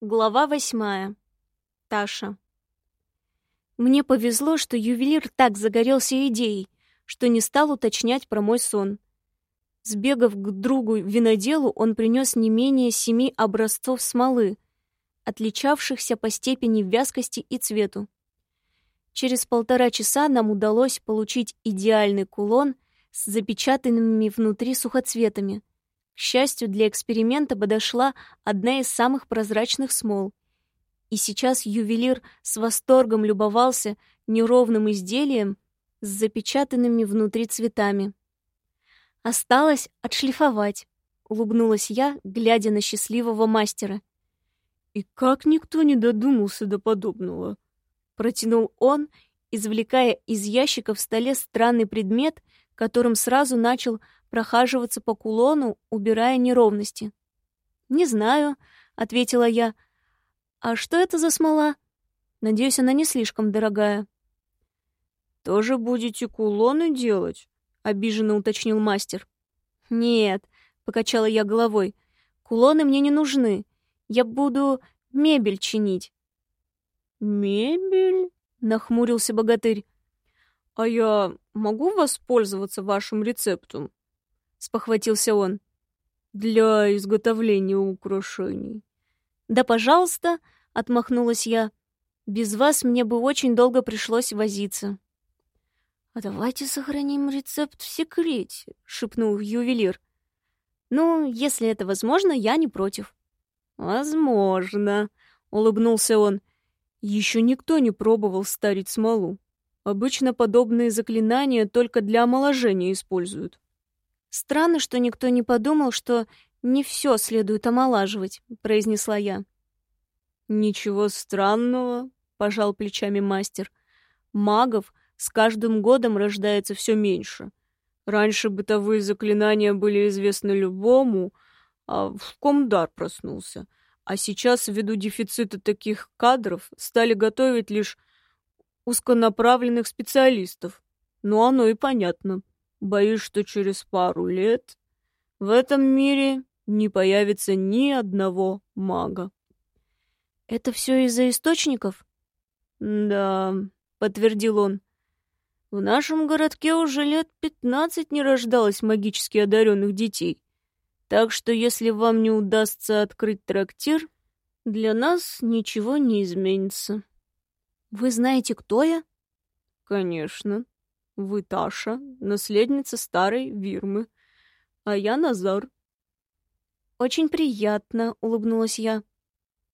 Глава восьмая. Таша. Мне повезло, что ювелир так загорелся идеей, что не стал уточнять про мой сон. Сбегав к другу-виноделу, он принес не менее семи образцов смолы, отличавшихся по степени вязкости и цвету. Через полтора часа нам удалось получить идеальный кулон с запечатанными внутри сухоцветами — к счастью, для эксперимента подошла одна из самых прозрачных смол. И сейчас ювелир с восторгом любовался неровным изделием с запечатанными внутри цветами. Осталось отшлифовать, улыбнулась я, глядя на счастливого мастера. И как никто не додумался до подобного, протянул он, извлекая из ящика в столе странный предмет, которым сразу начал прохаживаться по кулону, убирая неровности. «Не знаю», — ответила я. «А что это за смола? Надеюсь, она не слишком дорогая». «Тоже будете кулоны делать?» — обиженно уточнил мастер. «Нет», — покачала я головой, — «кулоны мне не нужны. Я буду мебель чинить». «Мебель?» — нахмурился богатырь. «А я могу воспользоваться вашим рецептом?» — спохватился он. «Для изготовления украшений». «Да, пожалуйста», — отмахнулась я. «Без вас мне бы очень долго пришлось возиться». «А давайте сохраним рецепт в секрете», — шепнул ювелир. «Ну, если это возможно, я не против». «Возможно», — улыбнулся он. «Еще никто не пробовал старить смолу. Обычно подобные заклинания только для омоложения используют». Странно, что никто не подумал, что не все следует омолаживать, произнесла я. Ничего странного, пожал плечами мастер. Магов с каждым годом рождается все меньше. Раньше бытовые заклинания были известны любому, а в ком дар проснулся. А сейчас, ввиду дефицита таких кадров, стали готовить лишь узконаправленных специалистов. Но оно и понятно. Боюсь, что через пару лет в этом мире не появится ни одного мага. Это все из-за источников? Да, подтвердил он. В нашем городке уже лет пятнадцать не рождалось магически одаренных детей. Так что если вам не удастся открыть трактир, для нас ничего не изменится. Вы знаете, кто я? Конечно. Вы Таша, наследница старой Вирмы, а я Назар. Очень приятно, улыбнулась я.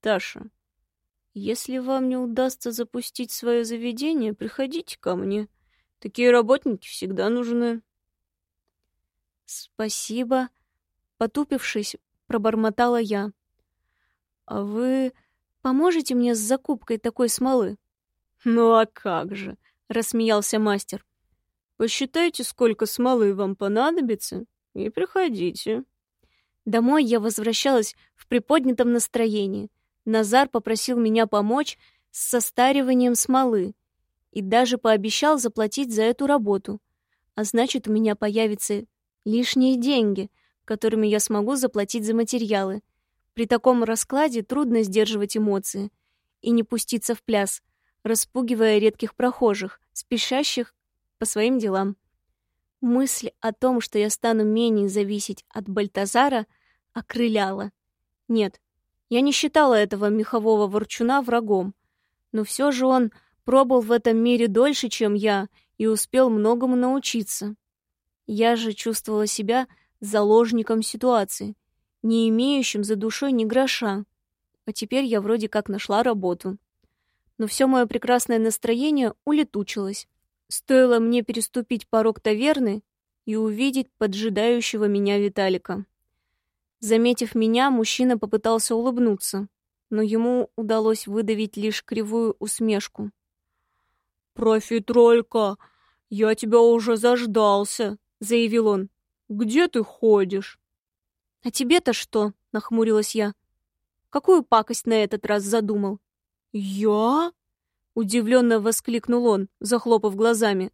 Таша, если вам не удастся запустить свое заведение, приходите ко мне. Такие работники всегда нужны. Спасибо, потупившись, пробормотала я. А вы поможете мне с закупкой такой смолы? Ну а как же, рассмеялся мастер. Посчитайте, сколько смолы вам понадобится, и приходите. Домой я возвращалась в приподнятом настроении. Назар попросил меня помочь с состариванием смолы и даже пообещал заплатить за эту работу. А значит, у меня появятся лишние деньги, которыми я смогу заплатить за материалы. При таком раскладе трудно сдерживать эмоции и не пуститься в пляс, распугивая редких прохожих, спешащих по своим делам. Мысль о том, что я стану менее зависеть от Бальтазара, окрыляла. Нет, я не считала этого мехового ворчуна врагом, но все же он пробыл в этом мире дольше, чем я, и успел многому научиться. Я же чувствовала себя заложником ситуации, не имеющим за душой ни гроша. А теперь я вроде как нашла работу. Но все мое прекрасное настроение улетучилось. Стоило мне переступить порог таверны и увидеть поджидающего меня Виталика. Заметив меня, мужчина попытался улыбнуться, но ему удалось выдавить лишь кривую усмешку. «Профитролька, я тебя уже заждался», — заявил он. «Где ты ходишь?» «А тебе-то что?» — нахмурилась я. «Какую пакость на этот раз задумал?» «Я?» Удивленно воскликнул он, захлопав глазами.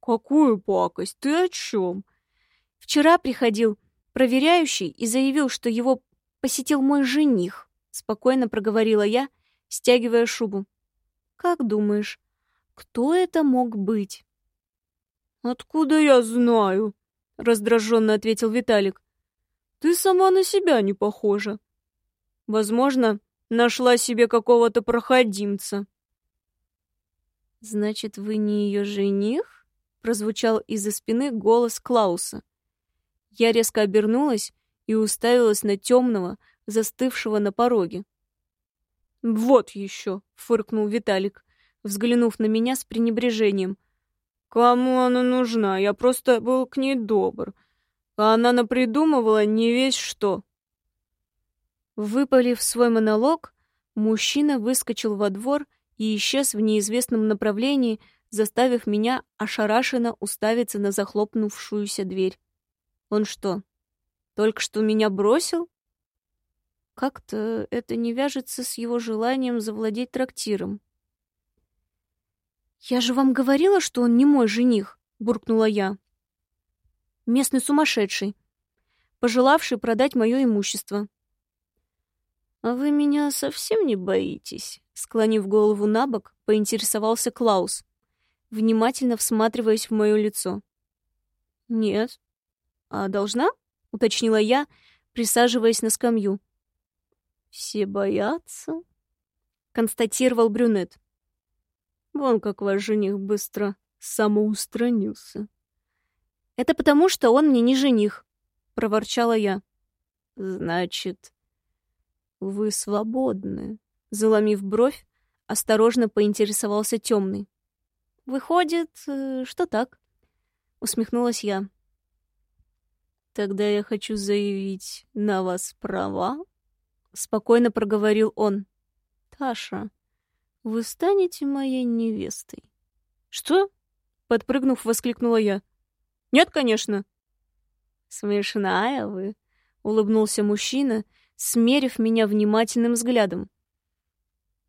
«Какую пакость? Ты о чем?» «Вчера приходил проверяющий и заявил, что его посетил мой жених», — спокойно проговорила я, стягивая шубу. «Как думаешь, кто это мог быть?» «Откуда я знаю?» — раздраженно ответил Виталик. «Ты сама на себя не похожа. Возможно, нашла себе какого-то проходимца». «Значит, вы не ее жених?» — прозвучал из-за спины голос Клауса. Я резко обернулась и уставилась на темного, застывшего на пороге. «Вот еще!» — фыркнул Виталик, взглянув на меня с пренебрежением — Кому она нужна? Я просто был к ней добр. А она напридумывала не весь что. Выпалив свой монолог, мужчина выскочил во двор и исчез в неизвестном направлении, заставив меня ошарашенно уставиться на захлопнувшуюся дверь. Он что, только что меня бросил? Как-то это не вяжется с его желанием завладеть трактиром. «Я же вам говорила, что он не мой жених», — буркнула я. «Местный сумасшедший, пожелавший продать мое имущество». «А вы меня совсем не боитесь?» Склонив голову на бок, поинтересовался Клаус, внимательно всматриваясь в мое лицо. «Нет». «А должна?» — уточнила я, присаживаясь на скамью. «Все боятся?» — констатировал брюнет. Вон как ваш жених быстро самоустранился. «Это потому, что он мне не жених», — проворчала я. «Значит, вы свободны», — заломив бровь, осторожно поинтересовался темный. «Выходит, э, что так», — усмехнулась я. «Тогда я хочу заявить на вас права», — спокойно проговорил он. «Таша, вы станете моей невестой. Что? Подпрыгнув, воскликнула я. Нет, конечно. Смешная вы, улыбнулся мужчина, смерив меня внимательным взглядом.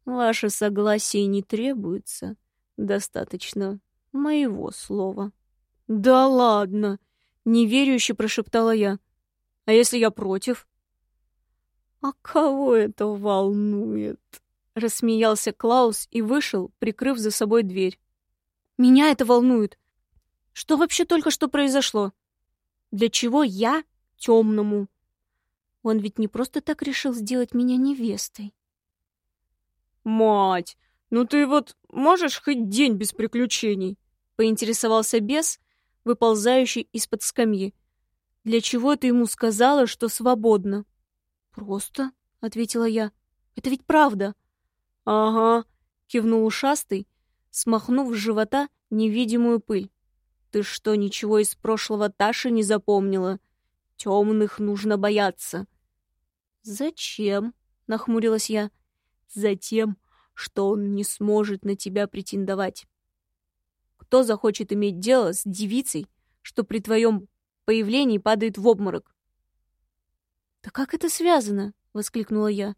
Ваше согласие не требуется. Достаточно моего слова. Да ладно, неверующе прошептала я. А если я против? А кого это волнует? Рассмеялся Клаус и вышел, прикрыв за собой дверь. Меня это волнует. Что вообще только что произошло? Для чего я темному? Он ведь не просто так решил сделать меня невестой. Мать, ну ты вот можешь хоть день без приключений? Поинтересовался бес, выползающий из-под скамьи. Для чего ты ему сказала, что свободна? Просто, ответила я. Это ведь правда. «Ага», — кивнул ушастый, смахнув с живота невидимую пыль. «Ты что, ничего из прошлого Таши не запомнила? Темных нужно бояться». «Зачем?» — нахмурилась я. «Затем, что он не сможет на тебя претендовать. Кто захочет иметь дело с девицей, что при твоем появлении падает в обморок?» «Да как это связано?» — воскликнула я.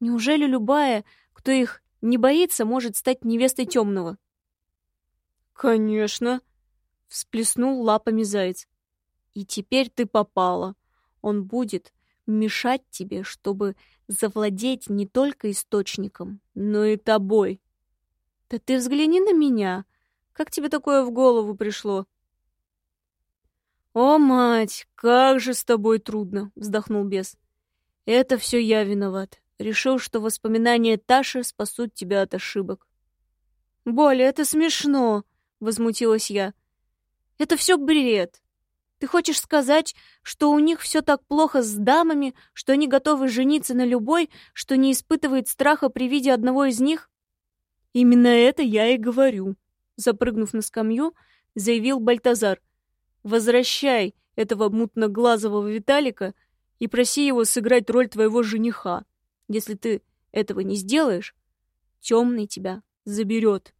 Неужели любая, кто их не боится, может стать невестой темного? Конечно, всплеснул лапами заяц. И теперь ты попала. Он будет мешать тебе, чтобы завладеть не только источником, но и тобой. Да ты взгляни на меня. Как тебе такое в голову пришло? О, мать, как же с тобой трудно, вздохнул бес. Это все я виноват. Решил, что воспоминания Таши спасут тебя от ошибок. «Боля, это смешно!» — возмутилась я. «Это все бред. Ты хочешь сказать, что у них все так плохо с дамами, что они готовы жениться на любой, что не испытывает страха при виде одного из них?» «Именно это я и говорю», — запрыгнув на скамью, заявил Бальтазар. «Возвращай этого мутноглазого Виталика и проси его сыграть роль твоего жениха. Если ты этого не сделаешь, темный тебя заберет.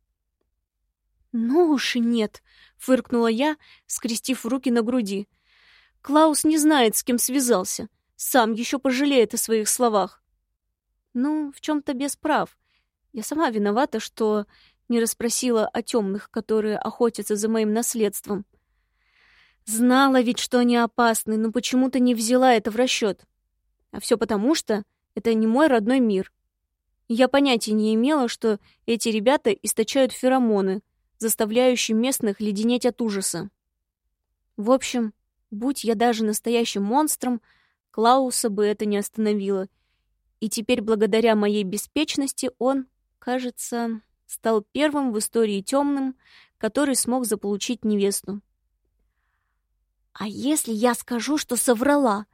«Ну уж и нет», — фыркнула я, скрестив руки на груди. «Клаус не знает, с кем связался. Сам еще пожалеет о своих словах». «Ну, в чем-то без прав. Я сама виновата, что не расспросила о темных, которые охотятся за моим наследством. Знала ведь, что они опасны, но почему-то не взяла это в расчет. А все потому, что Это не мой родной мир. Я понятия не имела, что эти ребята источают феромоны, заставляющие местных леденеть от ужаса. В общем, будь я даже настоящим монстром, Клауса бы это не остановило. И теперь, благодаря моей беспечности, он, кажется, стал первым в истории темным, который смог заполучить невесту. «А если я скажу, что соврала?»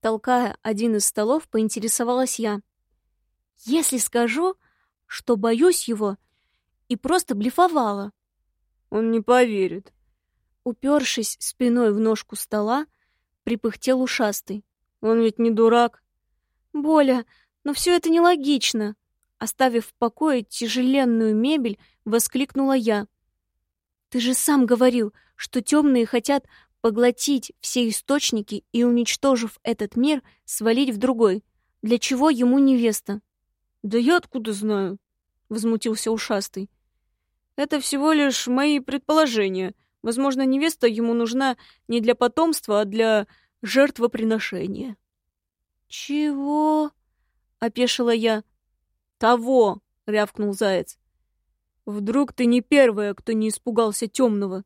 Толкая один из столов, поинтересовалась я. «Если скажу, что боюсь его и просто блефовала?» «Он не поверит». Упершись спиной в ножку стола, припыхтел ушастый. «Он ведь не дурак». «Боля, но все это нелогично!» Оставив в покое тяжеленную мебель, воскликнула я. «Ты же сам говорил, что темные хотят поглотить все источники и, уничтожив этот мир, свалить в другой. Для чего ему невеста?» «Да я откуда знаю?» — возмутился ушастый. «Это всего лишь мои предположения. Возможно, невеста ему нужна не для потомства, а для жертвоприношения». «Чего?» — опешила я. «Того!» — рявкнул заяц. «Вдруг ты не первая, кто не испугался темного?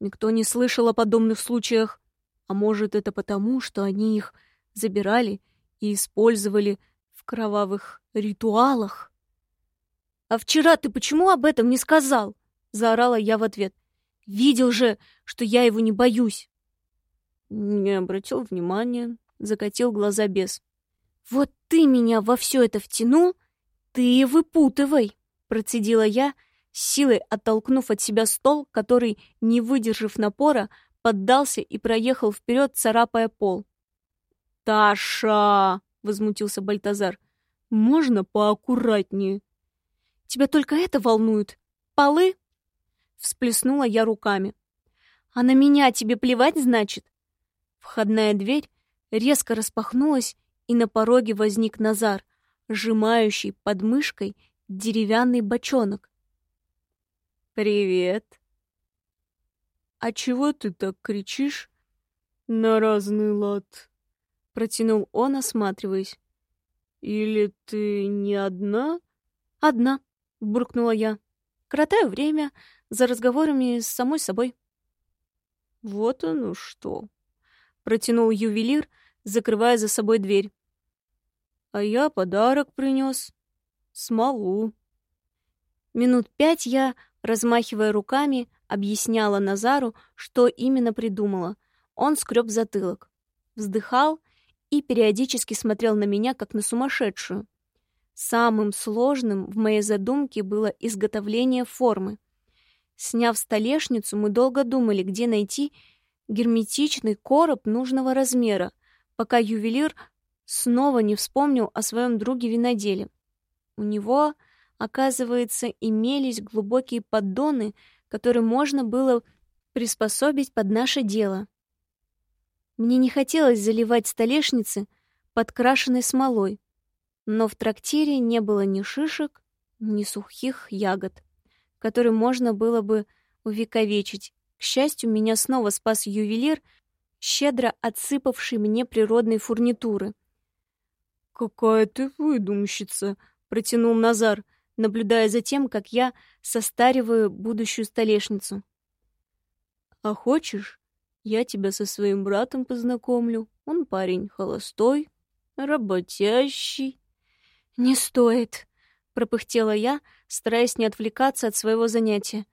Никто не слышал о подобных случаях. А может, это потому, что они их забирали и использовали в кровавых ритуалах?» «А вчера ты почему об этом не сказал?» — заорала я в ответ. «Видел же, что я его не боюсь!» Не обратил внимания, закатил глаза бес. «Вот ты меня во все это втянул, ты выпутывай!» — процедила я, силой оттолкнув от себя стол, который, не выдержав напора, поддался и проехал вперед, царапая пол. «Таша!» — возмутился Бальтазар. «Можно поаккуратнее?» «Тебя только это волнует? Полы?» Всплеснула я руками. «А на меня тебе плевать, значит?» Входная дверь резко распахнулась, и на пороге возник Назар, сжимающий под мышкой деревянный бочонок. «Привет!» «А чего ты так кричишь?» «На разный лад», — протянул он, осматриваясь. «Или ты не одна?» «Одна», — буркнула я. «Коротаю время за разговорами с самой собой». «Вот оно что!» — протянул ювелир, закрывая за собой дверь. А я подарок принес. Смолу. Минут пять я, размахивая руками, объясняла Назару, что именно придумала. Он скреб затылок, вздыхал и периодически смотрел на меня, как на сумасшедшую. Самым сложным в моей задумке было изготовление формы. Сняв столешницу, мы долго думали, где найти герметичный короб нужного размера, пока ювелир снова не вспомнил о своем друге-виноделе. У него, оказывается, имелись глубокие поддоны, которые можно было приспособить под наше дело. Мне не хотелось заливать столешницы подкрашенной смолой, но в трактире не было ни шишек, ни сухих ягод, которые можно было бы увековечить. К счастью, меня снова спас ювелир, щедро отсыпавший мне природной фурнитуры — «Какая ты выдумщица!» — протянул Назар, наблюдая за тем, как я состариваю будущую столешницу. «А хочешь, я тебя со своим братом познакомлю? Он парень холостой, работящий». «Не стоит», — пропыхтела я, стараясь не отвлекаться от своего занятия.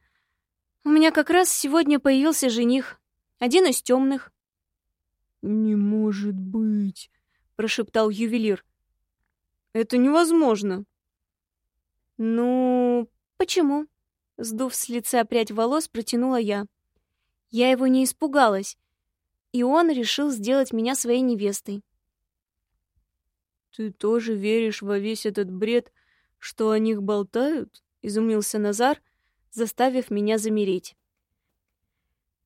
«У меня как раз сегодня появился жених, один из темных». «Не может быть», — прошептал ювелир. Это невозможно. Ну, почему? Сдув с лица прядь волос, протянула я. Я его не испугалась, и он решил сделать меня своей невестой. Ты тоже веришь во весь этот бред, что о них болтают? изумился Назар, заставив меня замереть.